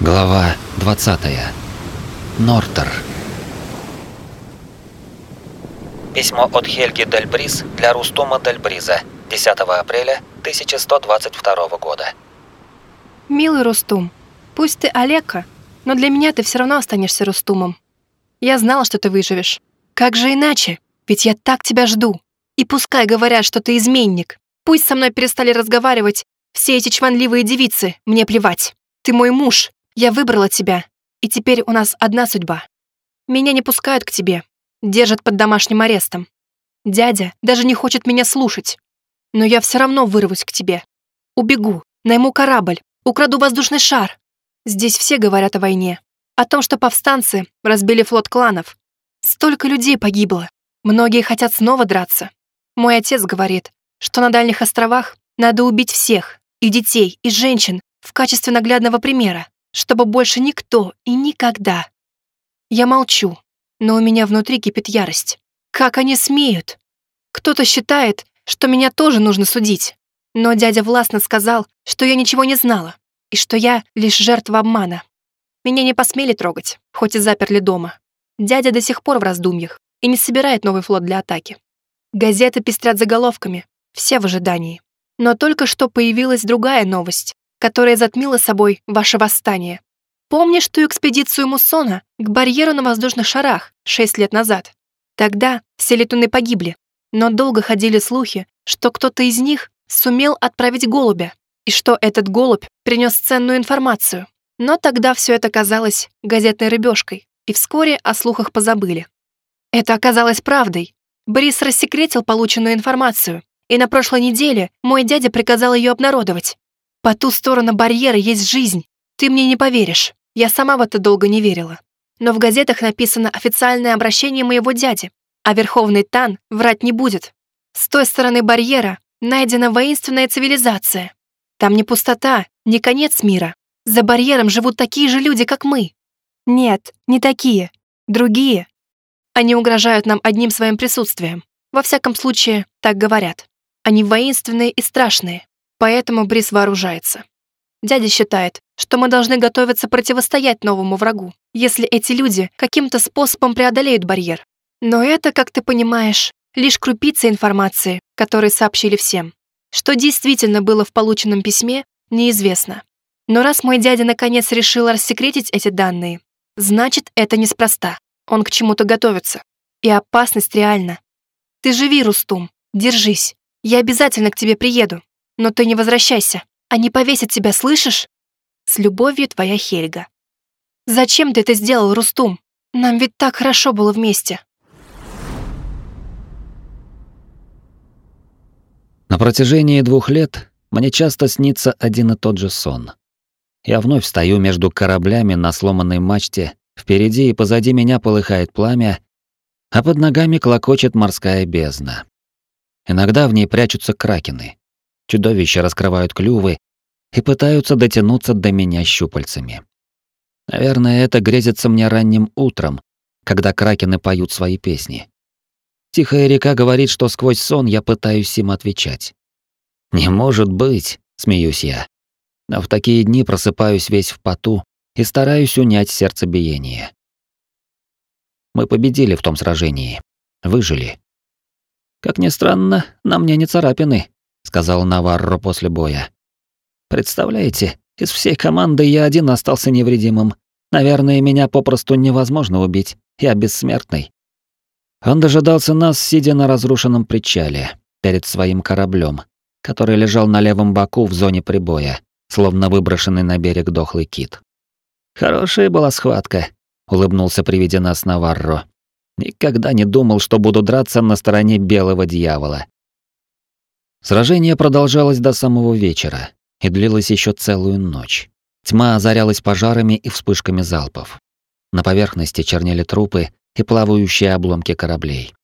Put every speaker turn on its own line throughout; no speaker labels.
Глава 20. Нортер.
Письмо от Хельги Дельбриз для Рустума Дельбриза. 10 апреля 1122 года.
Милый Рустум, пусть ты Олега, но для меня ты все равно останешься Рустумом. Я знала, что ты выживешь. Как же иначе? Ведь я так тебя жду. И пускай говорят, что ты изменник. Пусть со мной перестали разговаривать все эти чванливые девицы, мне плевать. Ты мой муж, я выбрала тебя, и теперь у нас одна судьба. Меня не пускают к тебе, держат под домашним арестом. Дядя даже не хочет меня слушать. Но я все равно вырвусь к тебе. Убегу, найму корабль, украду воздушный шар. Здесь все говорят о войне. О том, что повстанцы разбили флот кланов. Столько людей погибло. Многие хотят снова драться. Мой отец говорит, что на дальних островах надо убить всех, и детей, и женщин, в качестве наглядного примера, чтобы больше никто и никогда. Я молчу, но у меня внутри кипит ярость. Как они смеют? Кто-то считает, что меня тоже нужно судить. Но дядя властно сказал, что я ничего не знала, и что я лишь жертва обмана. Меня не посмели трогать, хоть и заперли дома. Дядя до сих пор в раздумьях и не собирает новый флот для атаки. Газеты пестрят заголовками, все в ожидании. Но только что появилась другая новость, которая затмила собой ваше восстание. Помнишь ту экспедицию Муссона к барьеру на воздушных шарах шесть лет назад? Тогда все летуны погибли, но долго ходили слухи, что кто-то из них сумел отправить голубя, и что этот голубь принес ценную информацию. Но тогда все это казалось газетной рыбешкой, и вскоре о слухах позабыли. Это оказалось правдой. Борис рассекретил полученную информацию, и на прошлой неделе мой дядя приказал ее обнародовать. По ту сторону барьера есть жизнь. Ты мне не поверишь. Я сама в это долго не верила. Но в газетах написано официальное обращение моего дяди, а Верховный Тан врать не будет. С той стороны барьера найдена воинственная цивилизация. Там не пустота, не конец мира. За барьером живут такие же люди, как мы. Нет, не такие. Другие. Они угрожают нам одним своим присутствием. Во всяком случае, так говорят. Они воинственные и страшные, поэтому Брис вооружается. Дядя считает, что мы должны готовиться противостоять новому врагу, если эти люди каким-то способом преодолеют барьер. Но это, как ты понимаешь, лишь крупица информации, которую сообщили всем. Что действительно было в полученном письме, неизвестно. Но раз мой дядя наконец решил рассекретить эти данные, значит, это неспроста. Он к чему-то готовится. И опасность реальна. Ты живи, Рустум, держись. Я обязательно к тебе приеду, но ты не возвращайся. Они повесят тебя, слышишь? С любовью, твоя Хельга. Зачем ты это сделал, Рустум? Нам ведь так хорошо было вместе.
На протяжении двух лет мне часто снится один и тот же сон. Я вновь стою между кораблями на сломанной мачте, впереди и позади меня полыхает пламя, а под ногами клокочет морская бездна. Иногда в ней прячутся кракены. Чудовища раскрывают клювы и пытаются дотянуться до меня щупальцами. Наверное, это грезится мне ранним утром, когда кракены поют свои песни. Тихая река говорит, что сквозь сон я пытаюсь им отвечать. «Не может быть», — смеюсь я. Но в такие дни просыпаюсь весь в поту и стараюсь унять сердцебиение. Мы победили в том сражении. Выжили. «Как ни странно, на мне не царапины», — сказал Наварро после боя. «Представляете, из всей команды я один остался невредимым. Наверное, меня попросту невозможно убить. Я бессмертный». Он дожидался нас, сидя на разрушенном причале, перед своим кораблем, который лежал на левом боку в зоне прибоя, словно выброшенный на берег дохлый кит. «Хорошая была схватка», — улыбнулся при виде нас Наварро. Никогда не думал, что буду драться на стороне белого дьявола. Сражение продолжалось до самого вечера и длилось еще целую ночь. Тьма озарялась пожарами и вспышками залпов. На поверхности чернели трупы и плавающие обломки кораблей.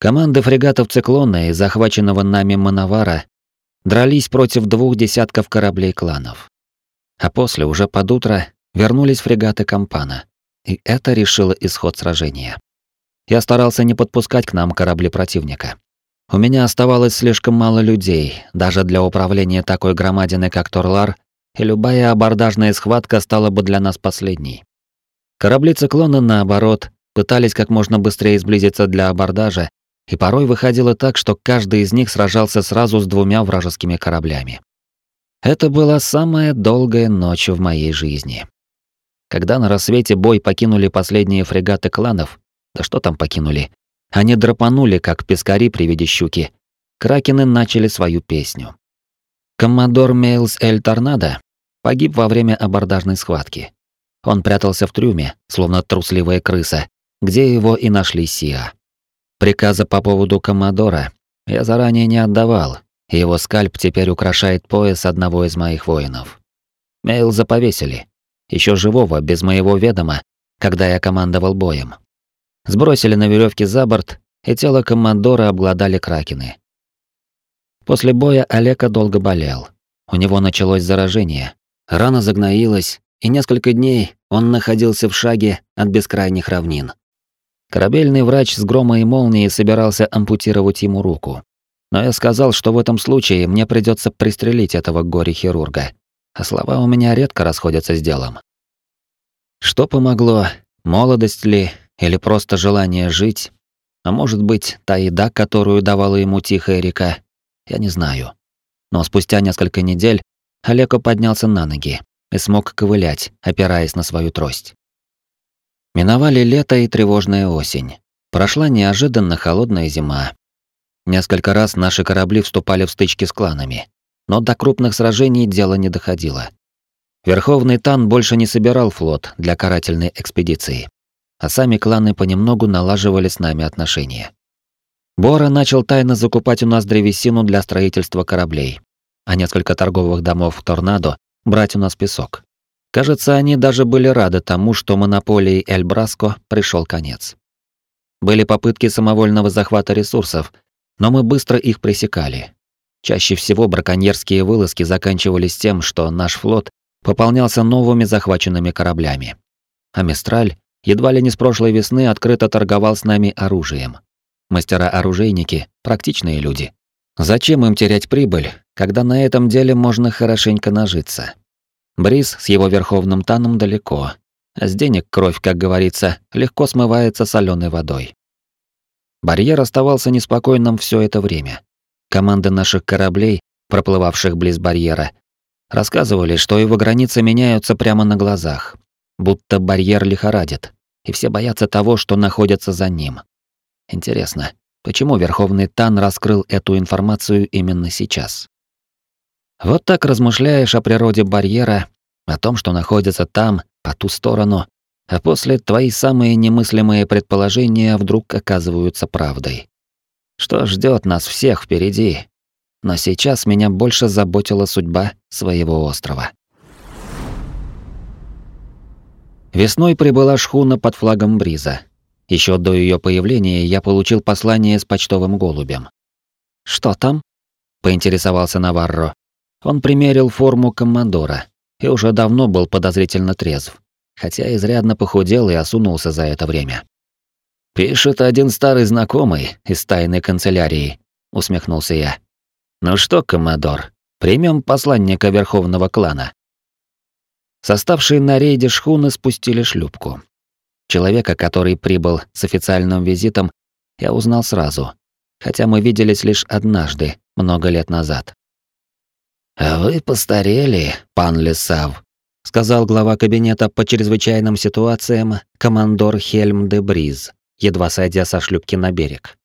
Команды фрегатов «Циклона» и захваченного нами «Мановара» дрались против двух десятков кораблей кланов. А после, уже под утро, вернулись фрегаты «Компана», и это решило исход сражения. Я старался не подпускать к нам корабли противника. У меня оставалось слишком мало людей, даже для управления такой громадиной, как Торлар, и любая абордажная схватка стала бы для нас последней. Корабли циклона, наоборот, пытались как можно быстрее сблизиться для абордажа, и порой выходило так, что каждый из них сражался сразу с двумя вражескими кораблями. Это была самая долгая ночь в моей жизни. Когда на рассвете бой покинули последние фрегаты кланов, да что там покинули, они драпанули, как пескари при виде щуки, кракены начали свою песню. Коммодор Мейлс Эль Торнадо погиб во время абордажной схватки. Он прятался в трюме, словно трусливая крыса, где его и нашли Сиа. Приказа по поводу Коммодора я заранее не отдавал, его скальп теперь украшает пояс одного из моих воинов. Мейлза повесили, еще живого, без моего ведома, когда я командовал боем. Сбросили на веревке за борт, и тело командора обглодали кракены. После боя Олега долго болел. У него началось заражение. Рана загноилась, и несколько дней он находился в шаге от бескрайних равнин. Корабельный врач с грома и молнией собирался ампутировать ему руку. Но я сказал, что в этом случае мне придется пристрелить этого горе-хирурга. А слова у меня редко расходятся с делом. Что помогло? Молодость ли? Или просто желание жить? А может быть, та еда, которую давала ему тихая река? Я не знаю. Но спустя несколько недель Олеко поднялся на ноги и смог ковылять, опираясь на свою трость. Миновали лето и тревожная осень. Прошла неожиданно холодная зима. Несколько раз наши корабли вступали в стычки с кланами, но до крупных сражений дело не доходило. Верховный Тан больше не собирал флот для карательной экспедиции, а сами кланы понемногу налаживали с нами отношения. Бора начал тайно закупать у нас древесину для строительства кораблей, а несколько торговых домов Торнадо брать у нас песок. Кажется, они даже были рады тому, что монополии Эль Браско пришел конец. Были попытки самовольного захвата ресурсов, но мы быстро их пресекали. Чаще всего браконьерские вылазки заканчивались тем, что наш флот пополнялся новыми захваченными кораблями. А Мистраль едва ли не с прошлой весны открыто торговал с нами оружием. Мастера-оружейники – практичные люди. Зачем им терять прибыль, когда на этом деле можно хорошенько нажиться? Бриз с его верховным таном далеко, а с денег кровь, как говорится, легко смывается соленой водой. Барьер оставался неспокойным все это время. Команды наших кораблей, проплывавших близ барьера, рассказывали, что его границы меняются прямо на глазах, будто барьер лихорадит, и все боятся того, что находится за ним. Интересно, почему Верховный Тан раскрыл эту информацию именно сейчас? Вот так размышляешь о природе барьера, о том, что находится там, по ту сторону, а после твои самые немыслимые предположения вдруг оказываются правдой. Что ждет нас всех впереди? Но сейчас меня больше заботила судьба своего острова. Весной прибыла шхуна под флагом Бриза. Еще до ее появления я получил послание с почтовым голубем. «Что там?» — поинтересовался Наварро. Он примерил форму командора и уже давно был подозрительно трезв, хотя изрядно похудел и осунулся за это время. «Пишет один старый знакомый из тайной канцелярии», — усмехнулся я. «Ну что, коммодор, примем посланника Верховного клана». Составшие на рейде шхуны спустили шлюпку. Человека, который прибыл с официальным визитом, я узнал сразу, хотя мы виделись лишь однажды, много лет назад. «А вы постарели, пан Лесав», — сказал глава кабинета по чрезвычайным ситуациям командор Хельм де Бриз, едва сойдя со шлюпки на берег.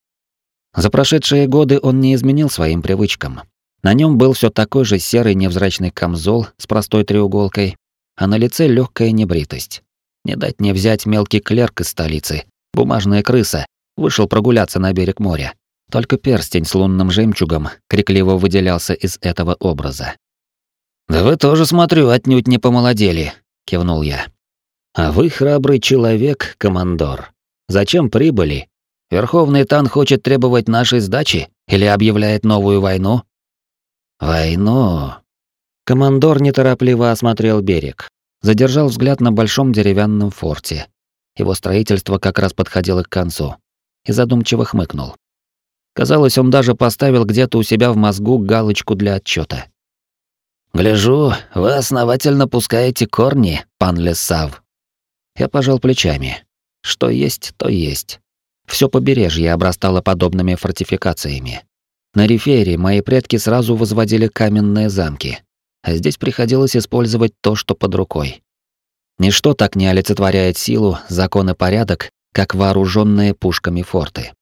За прошедшие годы он не изменил своим привычкам. На нем был все такой же серый невзрачный камзол с простой треуголкой, а на лице легкая небритость. Не дать не взять мелкий клерк из столицы, бумажная крыса, вышел прогуляться на берег моря. Только перстень с лунным жемчугом крикливо выделялся из этого образа. «Да вы тоже, смотрю, отнюдь не помолодели», — кивнул я. «А вы храбрый человек, командор. Зачем прибыли? Верховный Тан хочет требовать нашей сдачи или объявляет новую войну?» «Войну?» Командор неторопливо осмотрел берег, задержал взгляд на большом деревянном форте. Его строительство как раз подходило к концу. И задумчиво хмыкнул. Казалось, он даже поставил где-то у себя в мозгу галочку для отчета. «Гляжу, вы основательно пускаете корни, пан Лесав». Я пожал плечами. Что есть, то есть. Все побережье обрастало подобными фортификациями. На Рифере мои предки сразу возводили каменные замки, а здесь приходилось использовать то, что под рукой. Ничто так не олицетворяет силу, закон и порядок, как вооруженные пушками форты.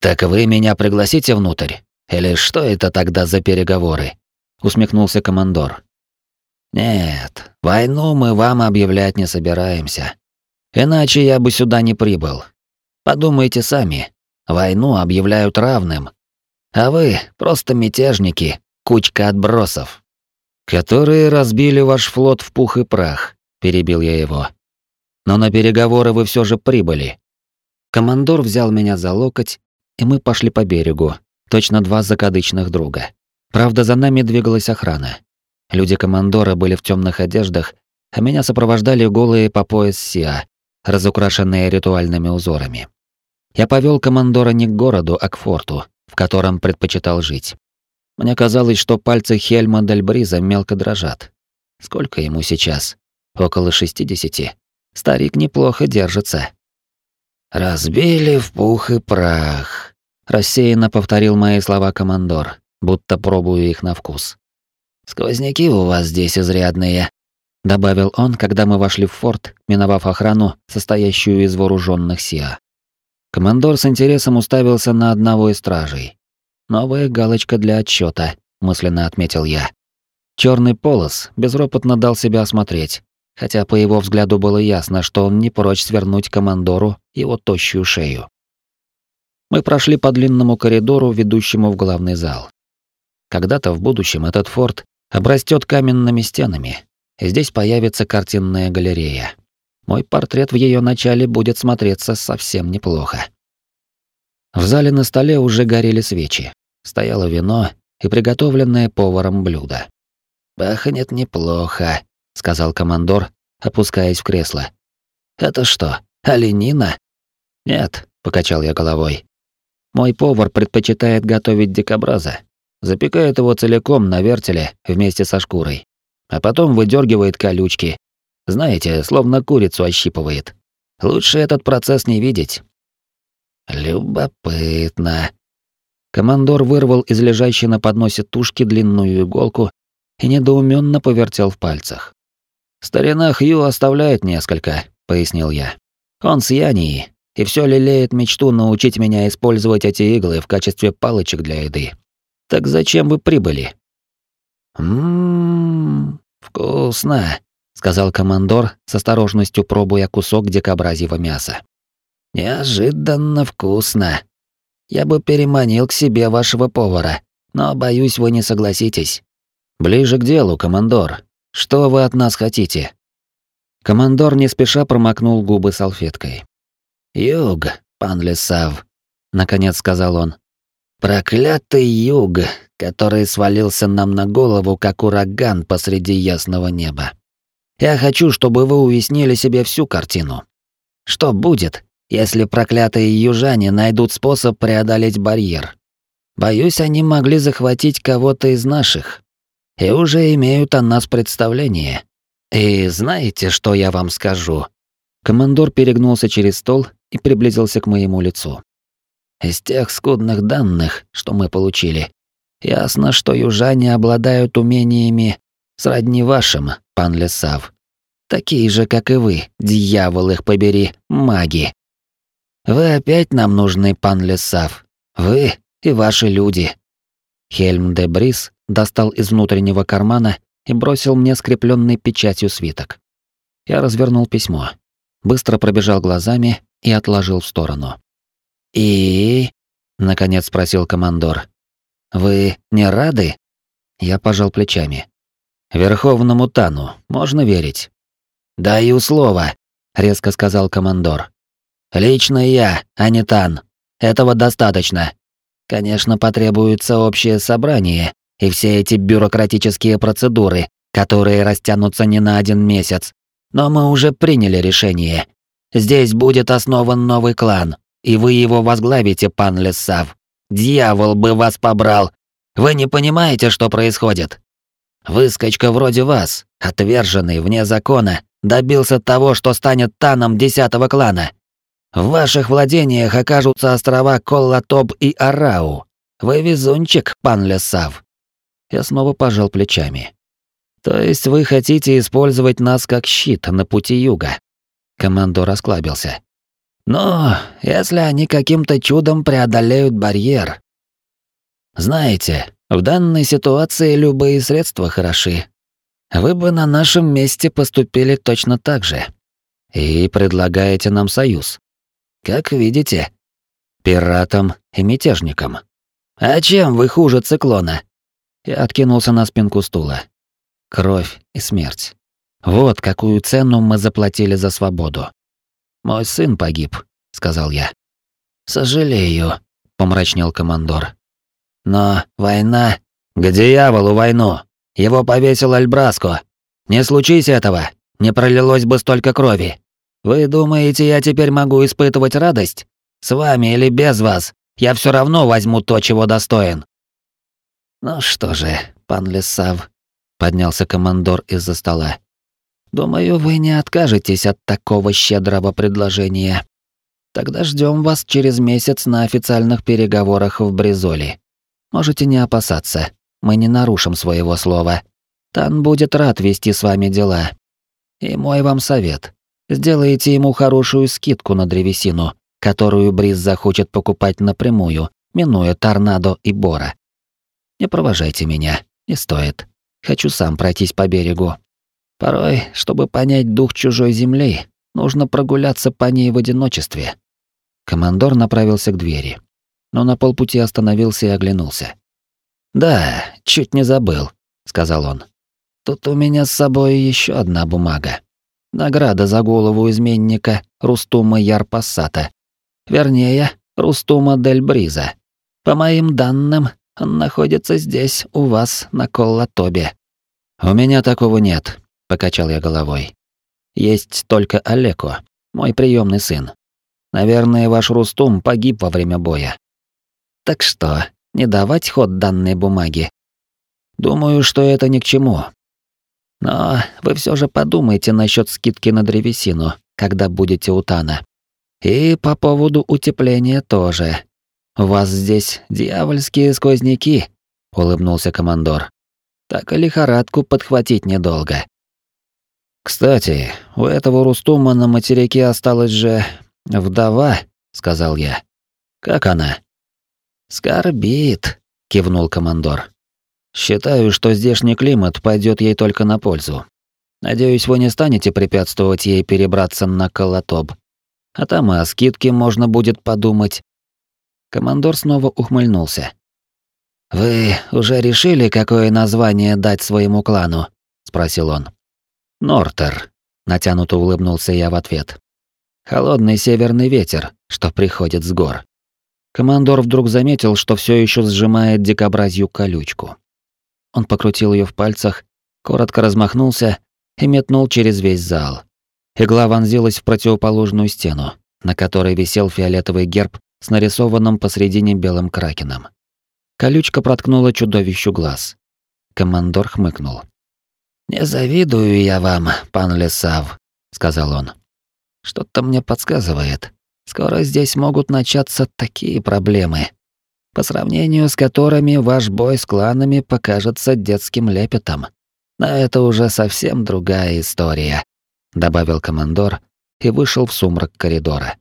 «Так вы меня пригласите внутрь? Или что это тогда за переговоры?» усмехнулся командор. Нет, войну мы вам объявлять не собираемся. Иначе я бы сюда не прибыл. Подумайте сами. Войну объявляют равным. А вы просто мятежники, кучка отбросов, которые разбили ваш флот в пух и прах, перебил я его. Но на переговоры вы все же прибыли. Командор взял меня за локоть, и мы пошли по берегу, точно два закадычных друга. Правда, за нами двигалась охрана. Люди командора были в темных одеждах, а меня сопровождали голые по пояс сиа, разукрашенные ритуальными узорами. Я повел командора не к городу, а к форту, в котором предпочитал жить. Мне казалось, что пальцы Хельма Дальбриза мелко дрожат. Сколько ему сейчас? Около шестидесяти. Старик неплохо держится. «Разбили в пух и прах», — рассеянно повторил мои слова командор, будто пробую их на вкус. «Сквозняки у вас здесь изрядные», — добавил он, когда мы вошли в форт, миновав охрану, состоящую из вооруженных СИА. Командор с интересом уставился на одного из стражей. «Новая галочка для отчета, мысленно отметил я. Черный полос безропотно дал себя осмотреть, хотя по его взгляду было ясно, что он не прочь свернуть командору его тощую шею. Мы прошли по длинному коридору, ведущему в главный зал. Когда-то в будущем этот форт обрастет каменными стенами, и здесь появится картинная галерея. Мой портрет в ее начале будет смотреться совсем неплохо. В зале на столе уже горели свечи. Стояло вино и приготовленное поваром блюдо. «Пахнет неплохо», — сказал командор, опускаясь в кресло. «Это что, оленина?» «Нет», — покачал я головой. «Мой повар предпочитает готовить дикобраза, запекает его целиком на вертеле вместе со шкурой, а потом выдергивает колючки. Знаете, словно курицу ощипывает. Лучше этот процесс не видеть. Любопытно. Командор вырвал из лежащей на подносе тушки длинную иголку и недоуменно повертел в пальцах. «Старина Хью оставляет несколько», — пояснил я. «Он с Янии, и все лелеет мечту научить меня использовать эти иглы в качестве палочек для еды. Так зачем вы прибыли? Ммм, вкусно, сказал командор с осторожностью пробуя кусок дикобразьего мяса. Неожиданно вкусно. Я бы переманил к себе вашего повара, но боюсь, вы не согласитесь. Ближе к делу, командор. Что вы от нас хотите? Командор не спеша промокнул губы салфеткой. Юг, пан Лесав, наконец сказал он. Проклятый юг, который свалился нам на голову, как ураган посреди ясного неба. Я хочу, чтобы вы уяснили себе всю картину. Что будет, если проклятые южане найдут способ преодолеть барьер? Боюсь, они могли захватить кого-то из наших. И уже имеют о нас представление. И знаете, что я вам скажу? Командор перегнулся через стол и приблизился к моему лицу. Из тех скудных данных, что мы получили, ясно, что южане обладают умениями сродни вашим, пан Лесав. Такие же, как и вы, дьявол их побери, маги. Вы опять нам нужны, пан Лесав. Вы и ваши люди. Хельм де Брис достал из внутреннего кармана и бросил мне скрепленный печатью свиток. Я развернул письмо, быстро пробежал глазами и отложил в сторону. «И?» — наконец спросил командор. «Вы не рады?» Я пожал плечами. «Верховному Тану можно верить?» «Даю слово», — резко сказал командор. «Лично я, а не Тан. Этого достаточно. Конечно, потребуется общее собрание и все эти бюрократические процедуры, которые растянутся не на один месяц. Но мы уже приняли решение. Здесь будет основан новый клан, и вы его возглавите, пан Лесав. Дьявол бы вас побрал. Вы не понимаете, что происходит?» Выскочка вроде вас, отверженный вне закона, добился того, что станет таном десятого клана. В ваших владениях окажутся острова Коллатоб и Арау. Вы везунчик, пан Лесав. Я снова пожал плечами. То есть вы хотите использовать нас как щит на пути юга? Командор расклабился. Но если они каким-то чудом преодолеют барьер. Знаете, в данной ситуации любые средства хороши. Вы бы на нашем месте поступили точно так же. И предлагаете нам союз. Как видите, пиратам и мятежникам. А чем вы хуже циклона? Я откинулся на спинку стула. Кровь и смерть. Вот какую цену мы заплатили за свободу. Мой сын погиб, сказал я. Сожалею, помрачнел командор. Но война... К дьяволу войну! Его повесил Альбраско. Не случись этого, не пролилось бы столько крови. Вы думаете, я теперь могу испытывать радость? С вами или без вас? Я все равно возьму то, чего достоин. Ну что же, пан Лесав, поднялся командор из-за стола. Думаю, вы не откажетесь от такого щедрого предложения. Тогда ждем вас через месяц на официальных переговорах в Бризоли. Можете не опасаться, мы не нарушим своего слова. Тан будет рад вести с вами дела. И мой вам совет. Сделайте ему хорошую скидку на древесину, которую Бриз захочет покупать напрямую, минуя Торнадо и Бора. Не провожайте меня, не стоит. Хочу сам пройтись по берегу. Порой, чтобы понять дух чужой земли, нужно прогуляться по ней в одиночестве. Командор направился к двери но на полпути остановился и оглянулся. «Да, чуть не забыл», — сказал он. «Тут у меня с собой еще одна бумага. Награда за голову изменника Рустума Ярпассата. Вернее, Рустума Дель Бриза. По моим данным, он находится здесь, у вас, на Коллатобе». «У меня такого нет», — покачал я головой. «Есть только Олеко, мой приемный сын. Наверное, ваш Рустум погиб во время боя. Так что, не давать ход данной бумаге? Думаю, что это ни к чему. Но вы все же подумайте насчет скидки на древесину, когда будете у Тана. И по поводу утепления тоже. У вас здесь дьявольские сквозняки, улыбнулся командор. Так и лихорадку подхватить недолго. Кстати, у этого Рустума на материке осталась же вдова, сказал я. Как она? «Скорбит», — кивнул командор. «Считаю, что здешний климат пойдет ей только на пользу. Надеюсь, вы не станете препятствовать ей перебраться на Колотоб. А там и о скидке можно будет подумать». Командор снова ухмыльнулся. «Вы уже решили, какое название дать своему клану?» — спросил он. «Нортер», — натянуто улыбнулся я в ответ. «Холодный северный ветер, что приходит с гор». Командор вдруг заметил, что все еще сжимает дикобразью колючку. Он покрутил ее в пальцах, коротко размахнулся и метнул через весь зал. Игла вонзилась в противоположную стену, на которой висел фиолетовый герб с нарисованным посредине белым кракеном. Колючка проткнула чудовищу глаз. Командор хмыкнул. «Не завидую я вам, пан Лесав», — сказал он. «Что-то мне подсказывает. Скоро здесь могут начаться такие проблемы, по сравнению с которыми ваш бой с кланами покажется детским лепетом. Но это уже совсем другая история, добавил командор и вышел в сумрак коридора.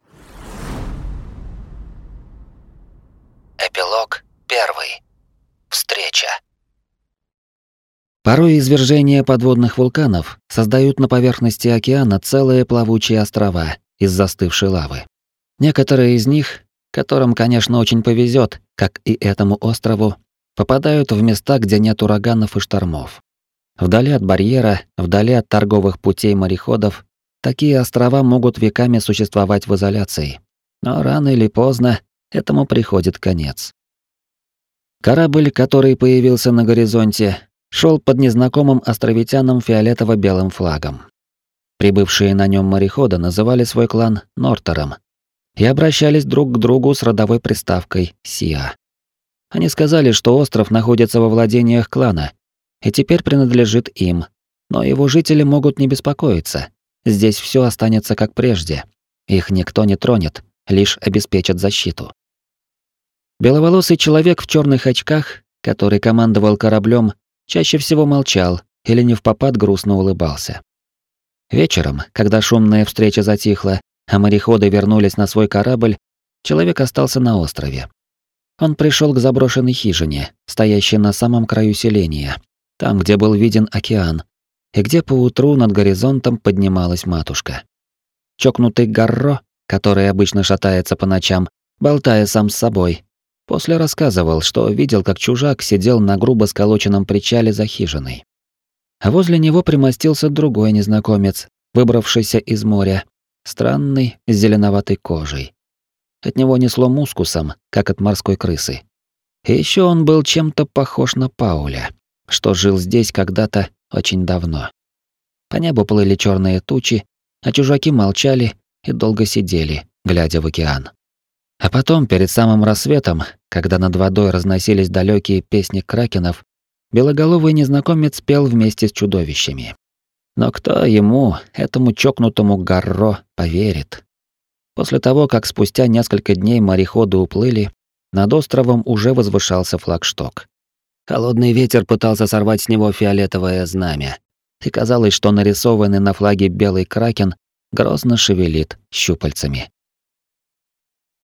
Эпилог первый. Встреча.
Порой извержения подводных вулканов создают на поверхности океана целые плавучие острова из застывшей лавы. Некоторые из них, которым, конечно, очень повезет, как и этому острову, попадают в места, где нет ураганов и штормов. Вдали от барьера, вдали от торговых путей мореходов, такие острова могут веками существовать в изоляции. Но рано или поздно этому приходит конец. Корабль, который появился на горизонте, шел под незнакомым островитянам фиолетово-белым флагом. Прибывшие на нем мореходы называли свой клан Нортером, и обращались друг к другу с родовой приставкой «Сиа». Они сказали, что остров находится во владениях клана, и теперь принадлежит им. Но его жители могут не беспокоиться. Здесь все останется как прежде. Их никто не тронет, лишь обеспечат защиту. Беловолосый человек в черных очках, который командовал кораблем, чаще всего молчал или не в грустно улыбался. Вечером, когда шумная встреча затихла, а мореходы вернулись на свой корабль, человек остался на острове. Он пришел к заброшенной хижине, стоящей на самом краю селения, там, где был виден океан, и где поутру над горизонтом поднималась матушка. Чокнутый Гарро, который обычно шатается по ночам, болтая сам с собой, после рассказывал, что видел, как чужак сидел на грубо сколоченном причале за хижиной. А возле него примостился другой незнакомец, выбравшийся из моря, странный, с зеленоватой кожей. От него несло мускусом, как от морской крысы. И еще он был чем-то похож на Пауля, что жил здесь когда-то очень давно. По небу плыли черные тучи, а чужаки молчали и долго сидели, глядя в океан. А потом, перед самым рассветом, когда над водой разносились далекие песни кракенов, белоголовый незнакомец пел вместе с чудовищами. Но кто ему, этому чокнутому Гарро, поверит? После того, как спустя несколько дней мореходы уплыли, над островом уже возвышался флагшток. Холодный ветер пытался сорвать с него фиолетовое знамя, и казалось, что нарисованный на флаге белый кракен грозно шевелит щупальцами.